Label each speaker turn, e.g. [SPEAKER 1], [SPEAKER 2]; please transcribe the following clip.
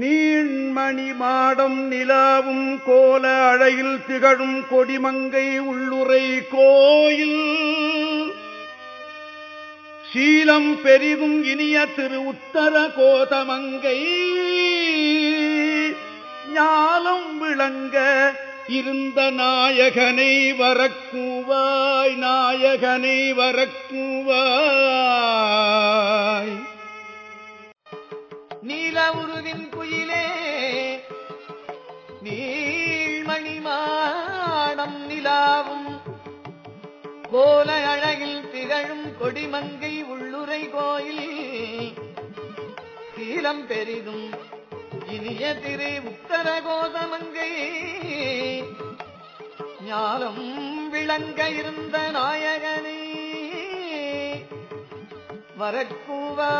[SPEAKER 1] நீண்மணி மாடம் நிலாவும் கோல அழையில் திகழும் கொடிமங்கை உள்ளுரை கோயில். சீலம் பெரிதும் இனிய திரு உத்தர கோதமங்கை. ஞாலம் விளங்க இருந்த நாயகனை வரக்கூவாய் நாயகனை வரக்கூவாய்.
[SPEAKER 2] நீல உருவின் குயிலே நீள்மணி மாடம் நிலாவும். கோல அழகில் திகழும் கொடிமங்கை உள்ளுரை கோயில் சீலம் பெரிதும் இனிய திரு உத்தர கோதமங்கை. ஞானம் விளங்க இருந்த நாயகனே வரக்கூவா